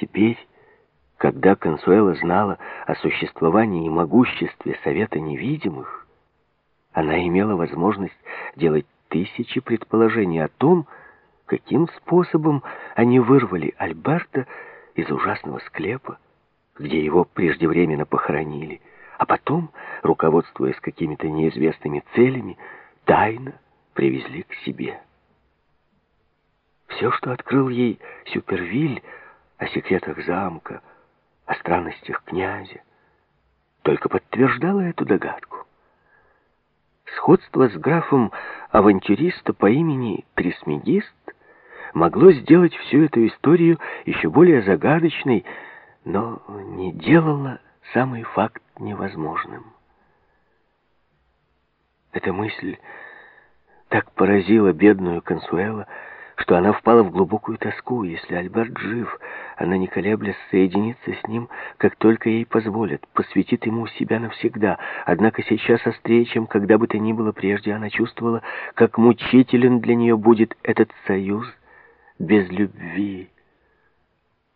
Теперь, когда Консуэла знала о существовании и могуществе Совета Невидимых, она имела возможность делать тысячи предположений о том, каким способом они вырвали Альберта из ужасного склепа, где его преждевременно похоронили, а потом, руководствуясь какими-то неизвестными целями, тайно привезли к себе. Все, что открыл ей Сюпервиль о секретах замка, о странностях князя, только подтверждало эту догадку. Сходство с графом авантюриста по имени Трисмегист могло сделать всю эту историю еще более загадочной, но не делало самый факт невозможным. Эта мысль так поразила бедную Консуэла, что она впала в глубокую тоску. Если Альберт жив, она, не колеблясь, соединится с ним, как только ей позволят, посвятит ему себя навсегда. Однако сейчас острее, чем когда бы то ни было прежде, она чувствовала, как мучителен для нее будет этот союз без любви.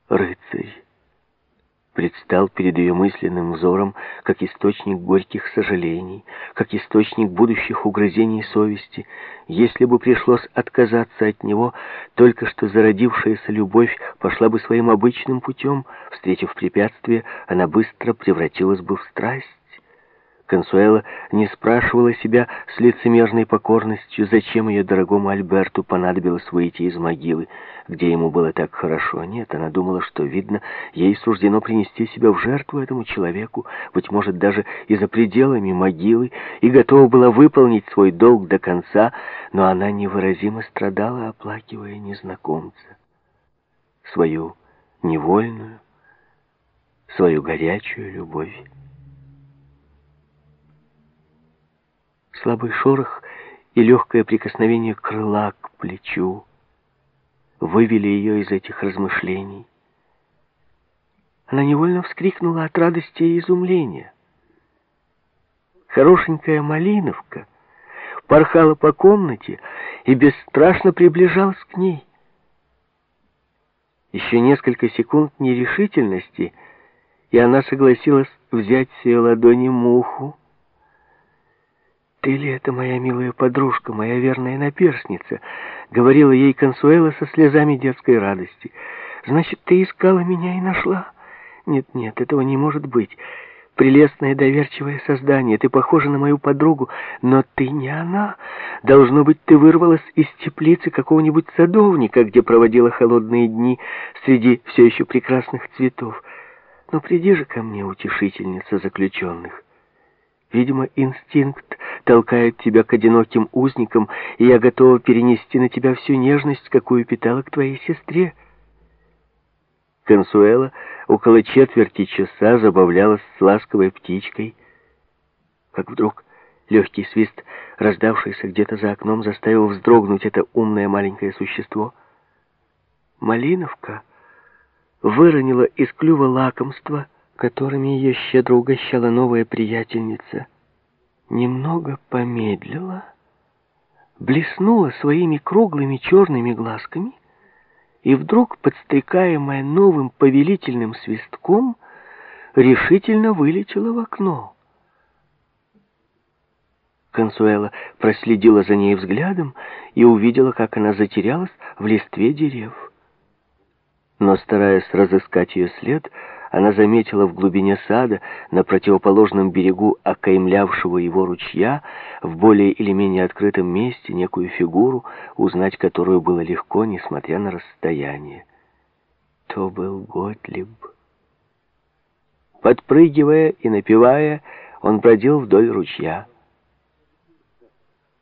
Рыцарь предстал перед ее мысленным взором как источник горьких сожалений, как источник будущих угрызений совести. Если бы пришлось отказаться от него, только что зародившаяся любовь пошла бы своим обычным путем, встретив препятствие, она быстро превратилась бы в страсть. Консуэла не спрашивала себя с лицемерной покорностью, зачем ее дорогому Альберту понадобилось выйти из могилы, где ему было так хорошо. Нет, она думала, что, видно, ей суждено принести себя в жертву этому человеку, быть может, даже и за пределами могилы, и готова была выполнить свой долг до конца, но она невыразимо страдала, оплакивая незнакомца. Свою невольную, свою горячую любовь. Слабый шорох и легкое прикосновение крыла к плечу вывели ее из этих размышлений. Она невольно вскрикнула от радости и изумления. Хорошенькая малиновка порхала по комнате и бесстрашно приближалась к ней. Еще несколько секунд нерешительности, и она согласилась взять с ее ладони муху, «Ты ли это, моя милая подружка, моя верная наперсница?» — говорила ей Консуэла со слезами детской радости. «Значит, ты искала меня и нашла?» «Нет-нет, этого не может быть. Прелестное доверчивое создание, ты похожа на мою подругу, но ты не она. Должно быть, ты вырвалась из теплицы какого-нибудь садовника, где проводила холодные дни среди все еще прекрасных цветов. Но приди же ко мне, утешительница заключенных». Видимо, инстинкт толкает тебя к одиноким узникам, и я готова перенести на тебя всю нежность, какую питала к твоей сестре. Консуэла около четверти часа забавлялась с ласковой птичкой, как вдруг легкий свист, раздавшийся где-то за окном, заставил вздрогнуть это умное маленькое существо. Малиновка выронила из клюва лакомство, которыми ее щедро угощала новая приятельница, немного помедлила, блеснула своими круглыми черными глазками и вдруг, подстрекаемая новым повелительным свистком, решительно вылетела в окно. Консуэла проследила за ней взглядом и увидела, как она затерялась в листве дерев. Но, стараясь разыскать ее след, она заметила в глубине сада, на противоположном берегу окаймлявшего его ручья, в более или менее открытом месте, некую фигуру, узнать которую было легко, несмотря на расстояние. То был Готлиб. Подпрыгивая и напевая, он бродил вдоль ручья.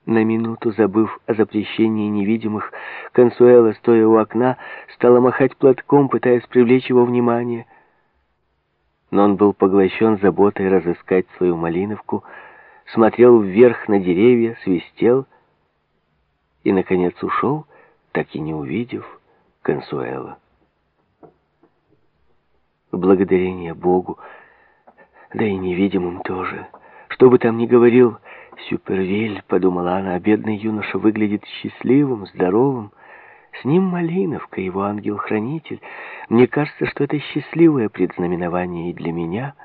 На минуту забыв о запрещении невидимых, Консуэла, стоя у окна, стала махать платком, пытаясь привлечь его внимание — но он был поглощен заботой разыскать свою малиновку, смотрел вверх на деревья, свистел и, наконец, ушел, так и не увидев Консуэла. Благодарение Богу, да и невидимым тоже. Что бы там ни говорил Сюпервиль, подумала она, бедный юноша выглядит счастливым, здоровым, с ним Малиновка, его ангел-хранитель. Мне кажется, что это счастливое предзнаменование и для меня —